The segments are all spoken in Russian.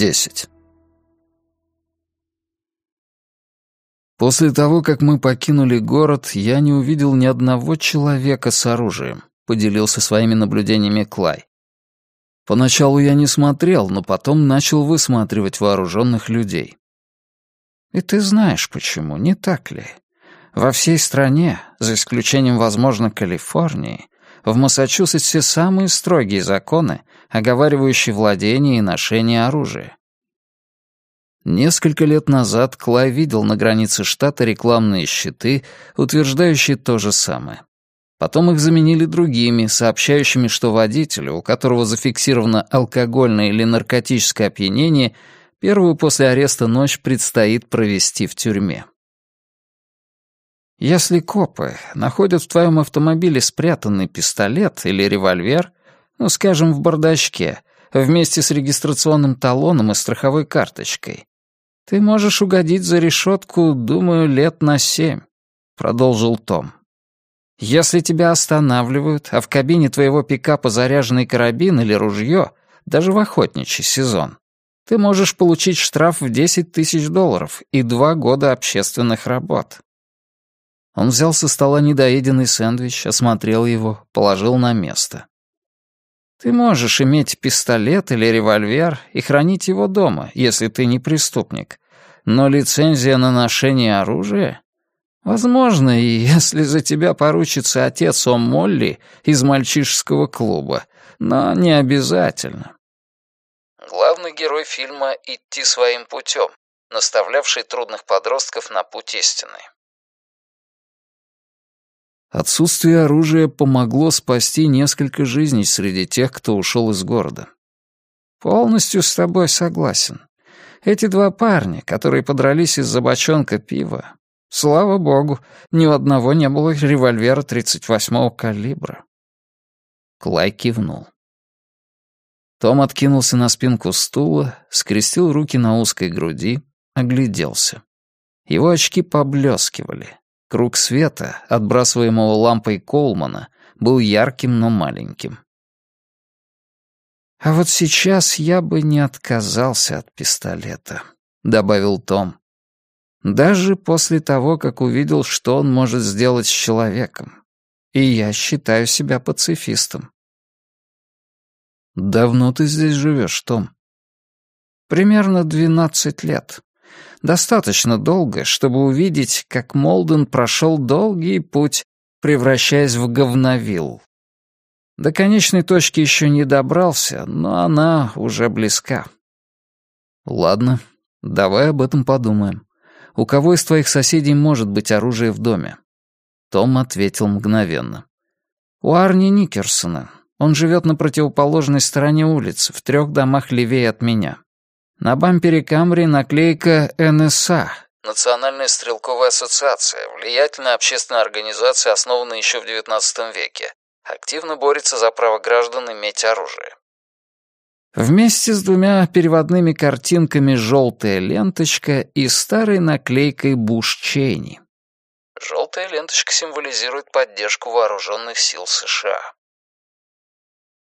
10. После того, как мы покинули город, я не увидел ни одного человека с оружием, поделился своими наблюдениями Клай. Поначалу я не смотрел, но потом начал высматривать вооруженных людей. И ты знаешь почему, не так ли? Во всей стране, за исключением, возможно, Калифорнии, в Массачусетсе самые строгие законы, оговаривающие владение и ношение оружия. Несколько лет назад Клай видел на границе штата рекламные щиты, утверждающие то же самое. Потом их заменили другими, сообщающими, что водителю, у которого зафиксировано алкогольное или наркотическое опьянение, первую после ареста ночь предстоит провести в тюрьме. Если копы находят в твоем автомобиле спрятанный пистолет или револьвер, ну, скажем, в бардачке, вместе с регистрационным талоном и страховой карточкой, ты можешь угодить за решетку, думаю, лет на семь, продолжил Том. Если тебя останавливают, а в кабине твоего пикапа заряженный карабин или ружье, даже в охотничий сезон, ты можешь получить штраф в 10 тысяч долларов и два года общественных работ. Он взял со стола недоеденный сэндвич, осмотрел его, положил на место. Ты можешь иметь пистолет или револьвер и хранить его дома, если ты не преступник. Но лицензия на ношение оружия Возможно, и если за тебя поручится отец О Молли из мальчишеского клуба, но не обязательно. Главный герой фильма «Идти своим путем», наставлявший трудных подростков на путь истины. Отсутствие оружия помогло спасти несколько жизней среди тех, кто ушел из города. Полностью с тобой согласен. Эти два парня, которые подрались из-за бочонка пива, Слава богу, ни у одного не было револьвера 38-го калибра. Клай кивнул. Том откинулся на спинку стула, скрестил руки на узкой груди, огляделся. Его очки поблескивали. Круг света, отбрасываемого лампой Колмана, был ярким, но маленьким. «А вот сейчас я бы не отказался от пистолета», — добавил Том. Даже после того, как увидел, что он может сделать с человеком. И я считаю себя пацифистом. «Давно ты здесь живешь, Том?» «Примерно двенадцать лет. Достаточно долго, чтобы увидеть, как Молден прошел долгий путь, превращаясь в говновилл. До конечной точки еще не добрался, но она уже близка». «Ладно, давай об этом подумаем у кого из твоих соседей может быть оружие в доме?» Том ответил мгновенно. «У Арни Никерсона. Он живет на противоположной стороне улицы, в трех домах левее от меня. На бампере Камри наклейка НСА. Национальная стрелковая ассоциация, влиятельная общественная организация, основанная еще в XIX веке. Активно борется за право граждан иметь оружие. Вместе с двумя переводными картинками «Желтая ленточка» и старой наклейкой «Буш Чейни». Желтая ленточка символизирует поддержку вооруженных сил США.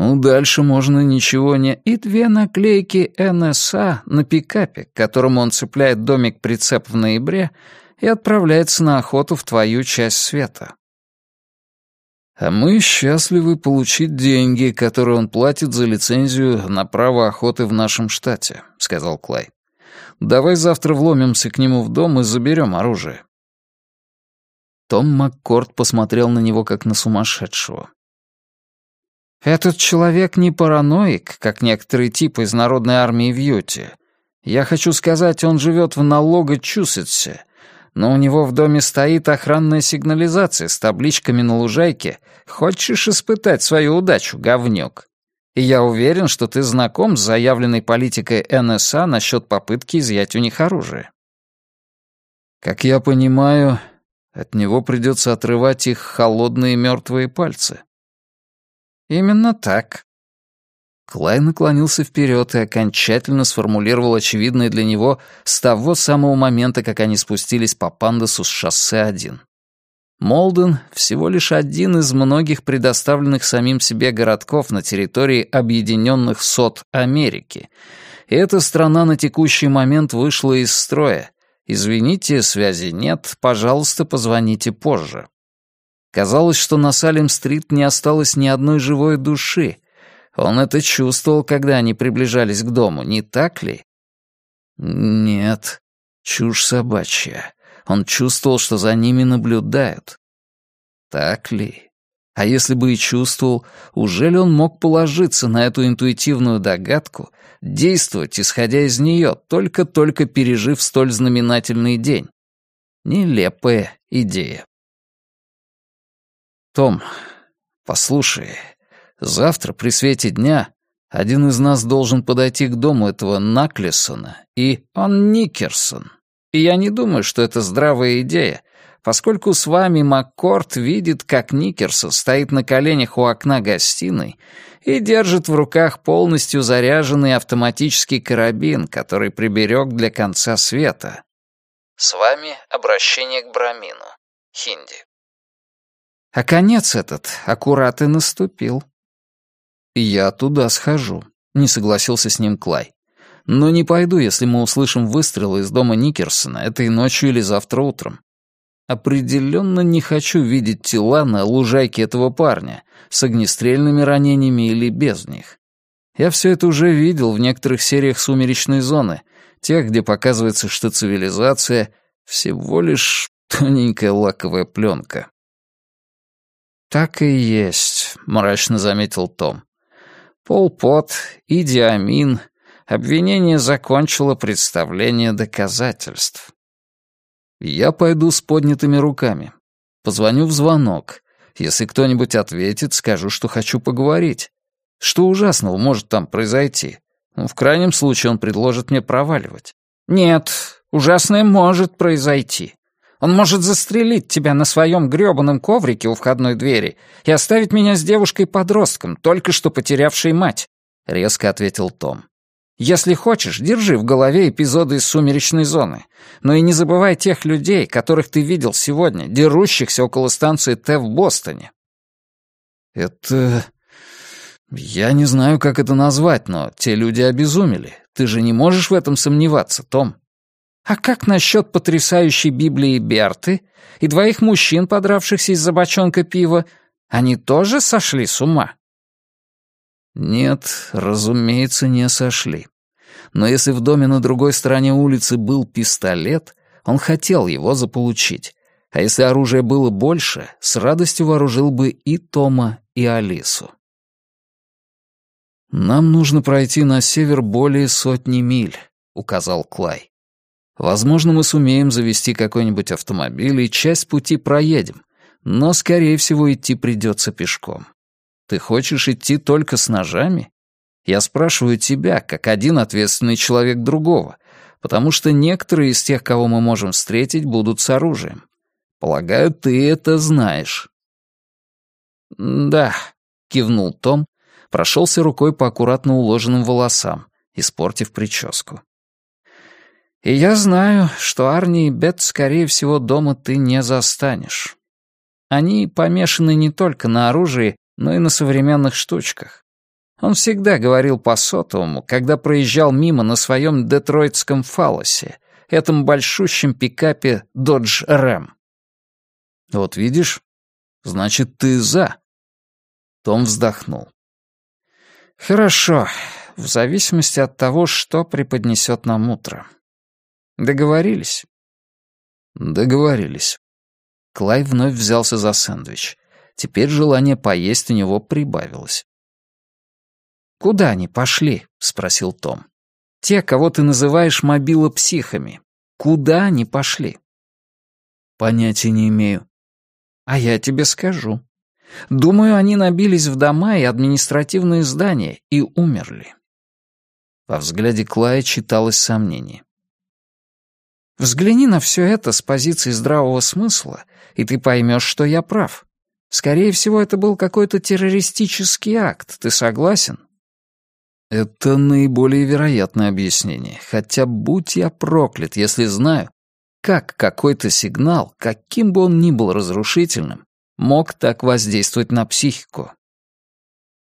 Ну, дальше можно ничего не... И две наклейки НСА на пикапе, к которому он цепляет домик-прицеп в ноябре и отправляется на охоту в твою часть света. А мы счастливы получить деньги, которые он платит за лицензию на право охоты в нашем штате», — сказал Клай. «Давай завтра вломимся к нему в дом и заберем оружие». Том Маккорд посмотрел на него как на сумасшедшего. «Этот человек не параноик, как некоторые типы из народной армии в Юте. Я хочу сказать, он живет в Налога-Чусетсе, но у него в доме стоит охранная сигнализация с табличками на лужайке «Хочешь испытать свою удачу, говнюк?» И я уверен, что ты знаком с заявленной политикой НСА насчет попытки изъять у них оружие. Как я понимаю, от него придется отрывать их холодные мертвые пальцы. Именно так. Клай наклонился вперед и окончательно сформулировал очевидное для него с того самого момента, как они спустились по пандасу с шоссе 1. Молден — всего лишь один из многих предоставленных самим себе городков на территории Объединенных Сот Америки. Эта страна на текущий момент вышла из строя. Извините, связи нет, пожалуйста, позвоните позже. Казалось, что на Салем-стрит не осталось ни одной живой души. Он это чувствовал, когда они приближались к дому, не так ли? Нет, чушь собачья. Он чувствовал, что за ними наблюдают. Так ли? А если бы и чувствовал, уже ли он мог положиться на эту интуитивную догадку, действовать, исходя из нее, только-только пережив столь знаменательный день? Нелепая идея. «Том, послушай, завтра при свете дня один из нас должен подойти к дому этого Наклесона и он Никерсон. И я не думаю, что это здравая идея, поскольку с вами Маккорт видит, как Никерсон стоит на коленях у окна гостиной и держит в руках полностью заряженный автоматический карабин, который приберег для конца света. С вами обращение к Брамину. Хинди. А конец этот аккурат и наступил. «Я туда схожу», — не согласился с ним Клай. Но не пойду, если мы услышим выстрелы из дома Никерсона этой ночью или завтра утром. Определенно не хочу видеть тела на лужайке этого парня с огнестрельными ранениями или без них. Я все это уже видел в некоторых сериях «Сумеречной зоны», тех, где показывается, что цивилизация — всего лишь тоненькая лаковая пленка. «Так и есть», — мрачно заметил Том. «Пол Пот, Иди Амин, Обвинение закончило представление доказательств. Я пойду с поднятыми руками. Позвоню в звонок. Если кто-нибудь ответит, скажу, что хочу поговорить. Что ужасного может там произойти? Ну, в крайнем случае он предложит мне проваливать. Нет, ужасное может произойти. Он может застрелить тебя на своем грёбаном коврике у входной двери и оставить меня с девушкой-подростком, только что потерявшей мать», — резко ответил Том. Если хочешь, держи в голове эпизоды из «Сумеречной зоны». Но и не забывай тех людей, которых ты видел сегодня, дерущихся около станции Т в Бостоне. Это... Я не знаю, как это назвать, но те люди обезумели. Ты же не можешь в этом сомневаться, Том. А как насчет потрясающей Библии Берты и двоих мужчин, подравшихся из-за бочонка пива? Они тоже сошли с ума? Нет, разумеется, не сошли. Но если в доме на другой стороне улицы был пистолет, он хотел его заполучить. А если оружия было больше, с радостью вооружил бы и Тома, и Алису. «Нам нужно пройти на север более сотни миль», — указал Клай. «Возможно, мы сумеем завести какой-нибудь автомобиль и часть пути проедем, но, скорее всего, идти придется пешком. Ты хочешь идти только с ножами? Я спрашиваю тебя, как один ответственный человек другого, потому что некоторые из тех, кого мы можем встретить, будут с оружием. Полагаю, ты это знаешь». «Да», — кивнул Том, прошелся рукой по аккуратно уложенным волосам, испортив прическу. «И я знаю, что Арни и Бет, скорее всего, дома ты не застанешь. Они помешаны не только на оружии, но и на современных штучках. Он всегда говорил по сотовому, когда проезжал мимо на своем детройтском фалосе, этом большущем пикапе Dodge Ram. «Вот видишь? Значит, ты за». Том вздохнул. «Хорошо, в зависимости от того, что преподнесет нам утро. Договорились?» «Договорились». Клай вновь взялся за сэндвич. Теперь желание поесть у него прибавилось. «Куда они пошли?» — спросил Том. «Те, кого ты называешь мобилопсихами. Куда они пошли?» «Понятия не имею». «А я тебе скажу. Думаю, они набились в дома и административные здания и умерли». Во взгляде Клая читалось сомнение. «Взгляни на все это с позиции здравого смысла, и ты поймешь, что я прав. Скорее всего, это был какой-то террористический акт, ты согласен? Это наиболее вероятное объяснение, хотя будь я проклят, если знаю, как какой-то сигнал, каким бы он ни был разрушительным, мог так воздействовать на психику.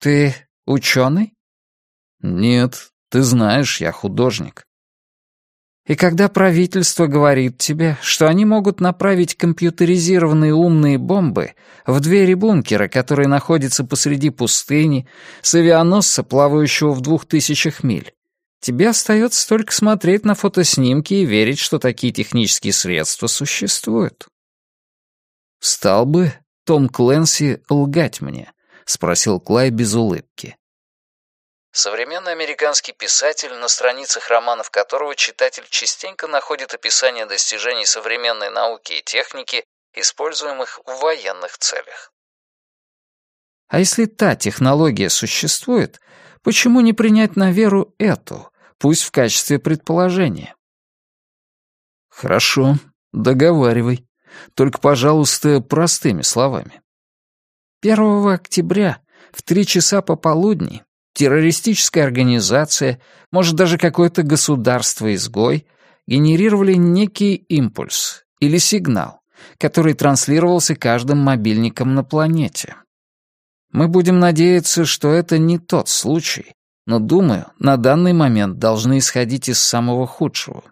«Ты ученый?» «Нет, ты знаешь, я художник». И когда правительство говорит тебе, что они могут направить компьютеризированные умные бомбы в двери бункера, который находится посреди пустыни, с авианосца, плавающего в двух тысячах миль, тебе остается только смотреть на фотоснимки и верить, что такие технические средства существуют. «Стал бы Том Кленси лгать мне?» — спросил Клай без улыбки. Современный американский писатель, на страницах романов которого читатель частенько находит описание достижений современной науки и техники, используемых в военных целях. А если та технология существует, почему не принять на веру эту, пусть в качестве предположения? Хорошо, договаривай. Только, пожалуйста, простыми словами. 1 октября в три часа пополудни террористическая организация, может даже какое-то государство-изгой, генерировали некий импульс или сигнал, который транслировался каждым мобильником на планете. Мы будем надеяться, что это не тот случай, но, думаю, на данный момент должны исходить из самого худшего.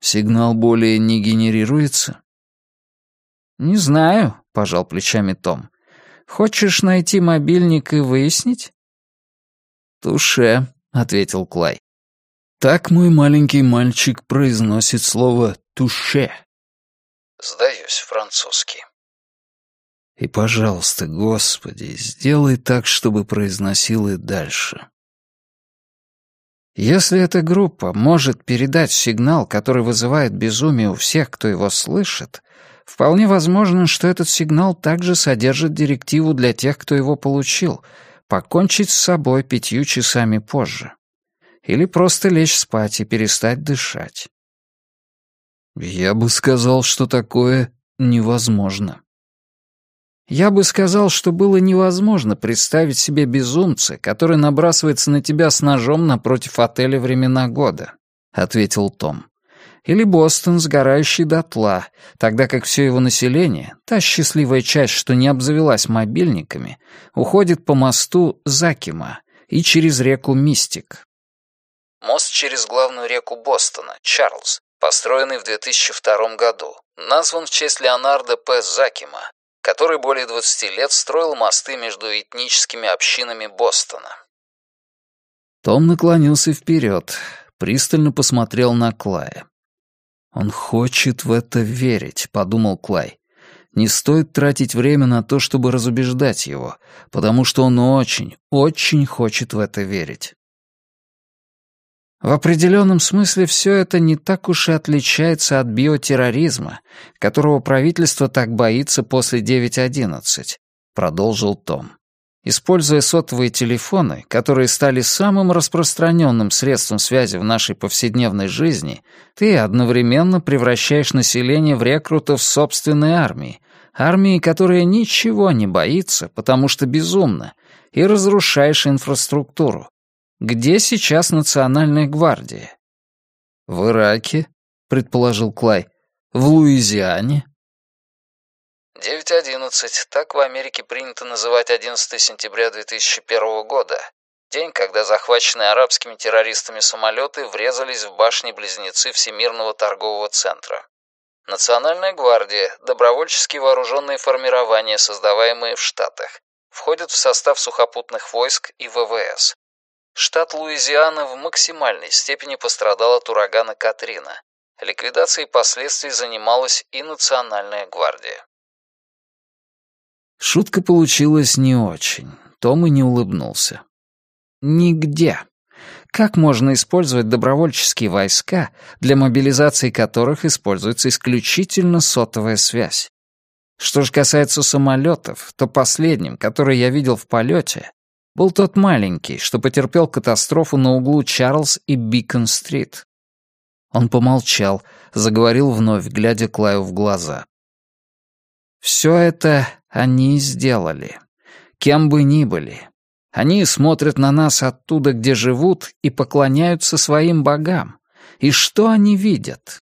Сигнал более не генерируется? «Не знаю», — пожал плечами Том. «Хочешь найти мобильник и выяснить?» «Туше», — ответил Клай. «Так мой маленький мальчик произносит слово «туше». Сдаюсь французский. И, пожалуйста, Господи, сделай так, чтобы произносил и дальше. Если эта группа может передать сигнал, который вызывает безумие у всех, кто его слышит, вполне возможно, что этот сигнал также содержит директиву для тех, кто его получил — покончить с собой пятью часами позже. Или просто лечь спать и перестать дышать. Я бы сказал, что такое невозможно. Я бы сказал, что было невозможно представить себе безумца, который набрасывается на тебя с ножом напротив отеля «Времена года», — ответил Том или Бостон, сгорающий дотла, тогда как все его население, та счастливая часть, что не обзавелась мобильниками, уходит по мосту Закима и через реку Мистик. Мост через главную реку Бостона, Чарльз, построенный в 2002 году, назван в честь Леонардо П. Закима, который более 20 лет строил мосты между этническими общинами Бостона. Том наклонился вперед, пристально посмотрел на Клая. «Он хочет в это верить», — подумал Клай. «Не стоит тратить время на то, чтобы разубеждать его, потому что он очень, очень хочет в это верить». В определенном смысле все это не так уж и отличается от биотерроризма, которого правительство так боится после 9.11, продолжил Том. Используя сотовые телефоны, которые стали самым распространенным средством связи в нашей повседневной жизни, ты одновременно превращаешь население в рекрутов собственной армии, армии, которая ничего не боится, потому что безумна, и разрушаешь инфраструктуру. Где сейчас Национальная гвардия? В Ираке, предположил Клай. В Луизиане, 9.11. Так в Америке принято называть 11 сентября 2001 года. День, когда захваченные арабскими террористами самолеты врезались в башни-близнецы Всемирного торгового центра. Национальная гвардия, добровольческие вооруженные формирования, создаваемые в Штатах, входят в состав сухопутных войск и ВВС. Штат Луизиана в максимальной степени пострадал от урагана Катрина. Ликвидацией последствий занималась и Национальная гвардия. Шутка получилась не очень. Том и не улыбнулся. Нигде. Как можно использовать добровольческие войска, для мобилизации которых используется исключительно сотовая связь? Что же касается самолетов, то последним, который я видел в полете, был тот маленький, что потерпел катастрофу на углу Чарльз и Бикон-стрит. Он помолчал, заговорил вновь, глядя Клаю в глаза. «Все это они сделали. Кем бы ни были. Они смотрят на нас оттуда, где живут, и поклоняются своим богам. И что они видят?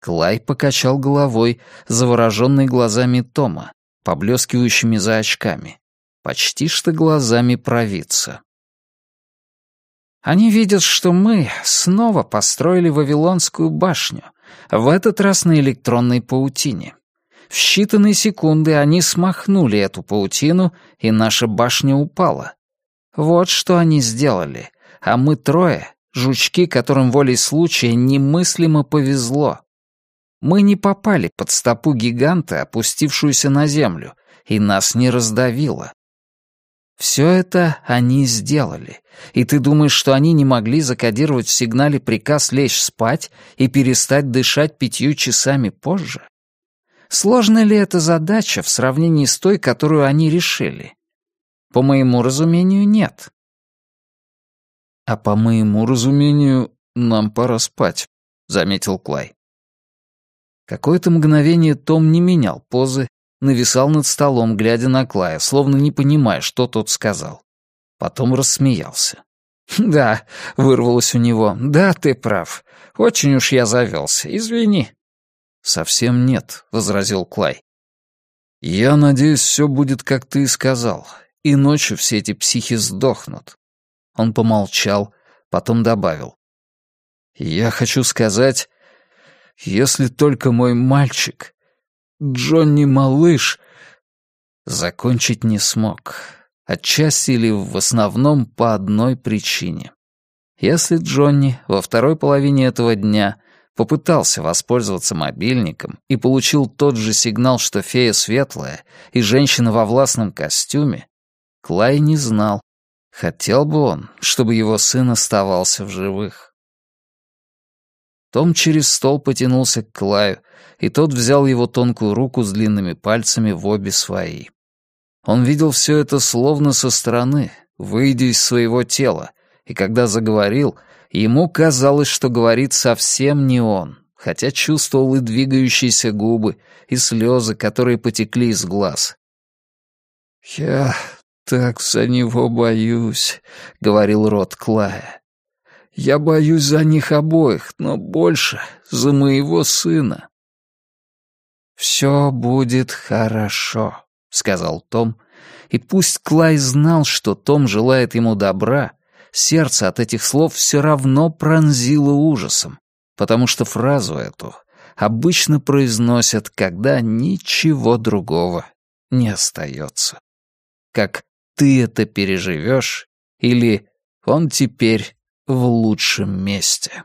Клай покачал головой, завороженный глазами Тома, поблескивающими за очками. Почти что глазами провидца. Они видят, что мы снова построили Вавилонскую башню, в этот раз на электронной паутине. В считанные секунды они смахнули эту паутину, и наша башня упала. Вот что они сделали, а мы трое — жучки, которым волей случая немыслимо повезло. Мы не попали под стопу гиганта, опустившуюся на землю, и нас не раздавило. Все это они сделали, и ты думаешь, что они не могли закодировать в сигнале приказ лечь спать и перестать дышать пятью часами позже? Сложна ли эта задача в сравнении с той, которую они решили? По моему разумению, нет. А по моему разумению, нам пора спать, заметил Клай. Какое-то мгновение Том не менял позы, нависал над столом, глядя на Клая, словно не понимая, что тот сказал. Потом рассмеялся. «Да», — вырвалось у него, — «да, ты прав. Очень уж я завелся. Извини». «Совсем нет», — возразил Клай. «Я надеюсь, все будет, как ты и сказал, и ночью все эти психи сдохнут». Он помолчал, потом добавил. «Я хочу сказать, если только мой мальчик Джонни малыш...» Закончить не смог. Отчасти или в основном по одной причине. Если Джонни во второй половине этого дня попытался воспользоваться мобильником и получил тот же сигнал, что фея светлая и женщина во властном костюме, Клай не знал, хотел бы он, чтобы его сын оставался в живых. Том через стол потянулся к Клаю, и тот взял его тонкую руку с длинными пальцами в обе свои. Он видел все это словно со стороны, выйдя из своего тела, и когда заговорил, ему казалось, что говорит совсем не он, хотя чувствовал и двигающиеся губы, и слезы, которые потекли из глаз. «Я так за него боюсь», — говорил рот Клая. Я боюсь за них обоих, но больше за моего сына». «Все будет хорошо», — сказал Том, и пусть Клай знал, что Том желает ему добра, сердце от этих слов все равно пронзило ужасом, потому что фразу эту обычно произносят, когда ничего другого не остается. Как «ты это переживешь» или «он теперь в лучшем месте.